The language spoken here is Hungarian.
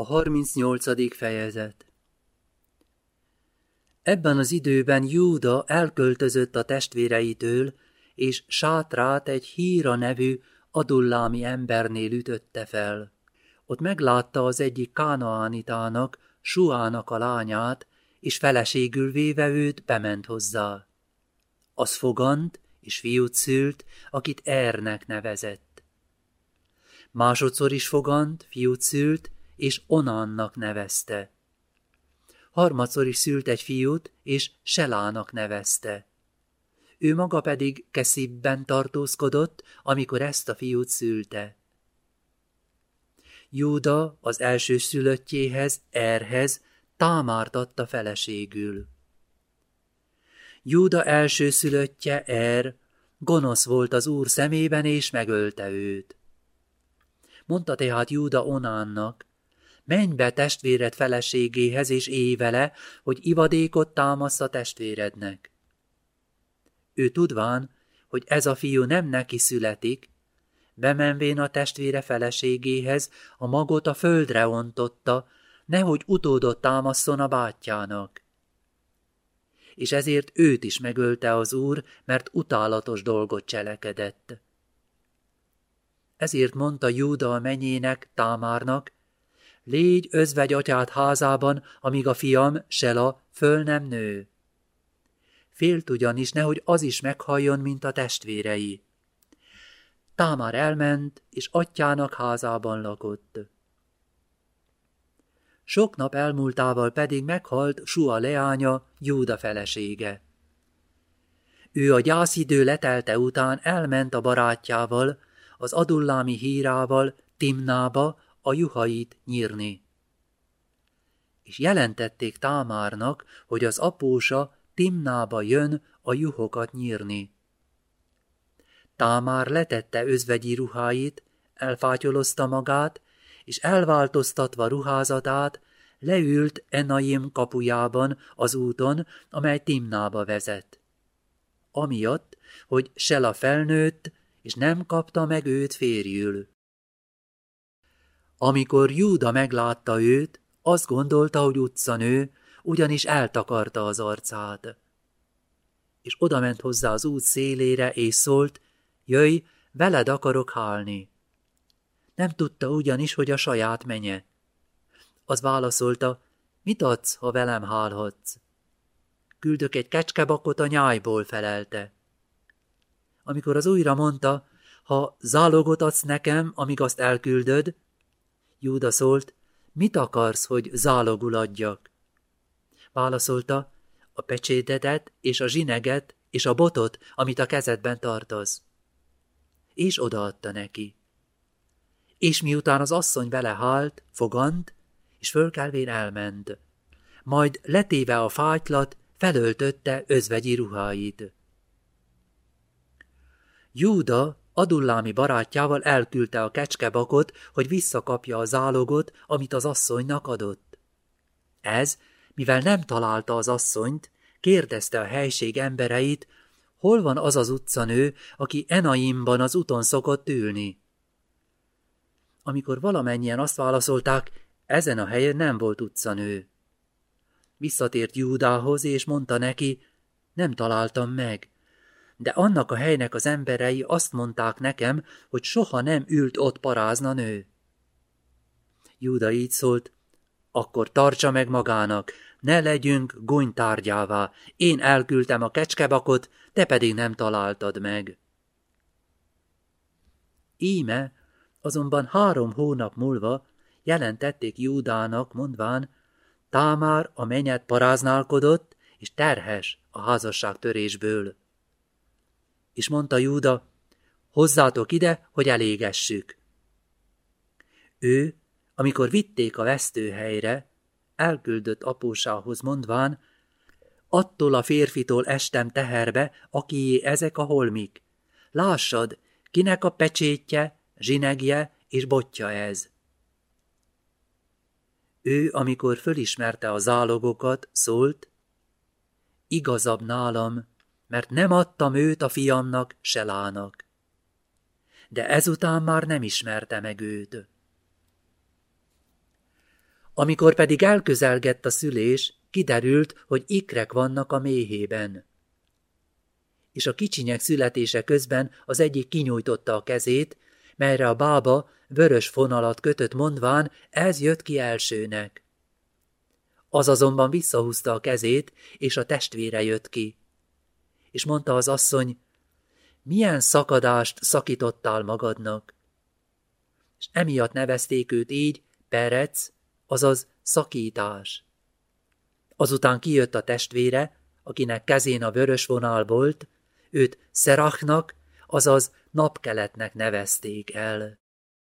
A 38. fejezet Ebben az időben Júda elköltözött a testvéreitől, és sátrát egy híra nevű adullámi embernél ütötte fel. Ott meglátta az egyik kánaánitának, Suának a lányát, és feleségül véve őt bement hozzá. Az fogant, és fiút szült, akit Ernek nevezett. Másodszor is fogant, fiút szült, és Onannak nevezte. Harmadszor is szült egy fiút, és Selának nevezte. Ő maga pedig Keszibben tartózkodott, amikor ezt a fiút szülte. Júda az első szülöttjéhez, Erhez, Támárt adta feleségül. Júda első szülöttje, Er, gonosz volt az úr szemében, és megölte őt. Mondta tehát Júda Onánnak, menj be testvéred feleségéhez, és éj vele, hogy ivadékot támasz a testvérednek. Ő tudván, hogy ez a fiú nem neki születik, bemenvén a testvére feleségéhez, a magot a földre ontotta, nehogy utódot támasszon a bátyjának. És ezért őt is megölte az úr, mert utálatos dolgot cselekedett. Ezért mondta Júda a menyének, Támárnak, légy özvegy atyád házában, amíg a fiam, Sela, föl nem nő. Félt ugyanis, nehogy az is meghalljon, mint a testvérei. Támár elment, és atyának házában lakott. Sok nap elmúltával pedig meghalt Sua leánya, Júda felesége. Ő a gyászidő letelte után elment a barátjával, az adullámi hírával Timnába a juhait nyírni. És jelentették Támárnak, hogy az apósa Timnába jön a juhokat nyírni. Támár letette özvegyi ruháit, elfátyolozta magát, és elváltoztatva ruházatát, leült Enaim kapujában az úton, amely Timnába vezet. Amiatt, hogy Sela felnőtt, és nem kapta meg őt férjül. Amikor Júda meglátta őt, azt gondolta, hogy utcanő, ugyanis eltakarta az arcát. És odament hozzá az út szélére, és szólt, jöjj, veled akarok hálni. Nem tudta ugyanis, hogy a saját menye. Az válaszolta, mit adsz, ha velem hálhatsz? Küldök egy kecskebakot a nyájból, felelte. Amikor az újra mondta, ha zálogot adsz nekem, amíg azt elküldöd, Júda szólt, mit akarsz, hogy zálogul adjak? Válaszolta, a pecsétedet és a zsineget és a botot, amit a kezedben tartasz. És odaadta neki. És miután az asszony vele halt, fogant, és fölkelvén elment. Majd letéve a fájtlat, felöltötte özvegyi ruháit. Júda Adullámi barátjával elküldte a kecskebakot, hogy visszakapja a zálogot, amit az asszonynak adott. Ez, mivel nem találta az asszonyt, kérdezte a helység embereit, hol van az az utcanő, aki Enaimban az úton szokott ülni. Amikor valamennyien azt válaszolták, ezen a helyen nem volt utcanő. Visszatért Júdához, és mondta neki, nem találtam meg de annak a helynek az emberei azt mondták nekem, hogy soha nem ült ott parázna nő. Júda így szólt, akkor tartsa meg magának, ne legyünk gúnytárgyává, én elküldtem a kecskebakot, te pedig nem találtad meg. Íme, azonban három hónap múlva jelentették Júdának, mondván, Támár a menyet paráználkodott, és terhes a házasság törésből és mondta Júda, hozzátok ide, hogy elégessük. Ő, amikor vitték a vesztőhelyre, elküldött apósához mondván, attól a férfitól estem teherbe, akié ezek a holmik. Lássad, kinek a pecsétje, zsinegje és botja ez. Ő, amikor fölismerte a zálogokat, szólt, igazabb nálam, mert nem adtam őt a fiamnak, Selának. De ezután már nem ismerte meg őt. Amikor pedig elközelgett a szülés, kiderült, hogy ikrek vannak a méhében. És a kicsinyek születése közben az egyik kinyújtotta a kezét, melyre a bába vörös fonalat kötött mondván, ez jött ki elsőnek. Az azonban visszahúzta a kezét, és a testvére jött ki. És mondta az asszony, milyen szakadást szakítottál magadnak? És emiatt nevezték őt így, Perec, azaz szakítás. Azután kijött a testvére, akinek kezén a vörös vonal volt, őt Szerachnak, azaz napkeletnek nevezték el.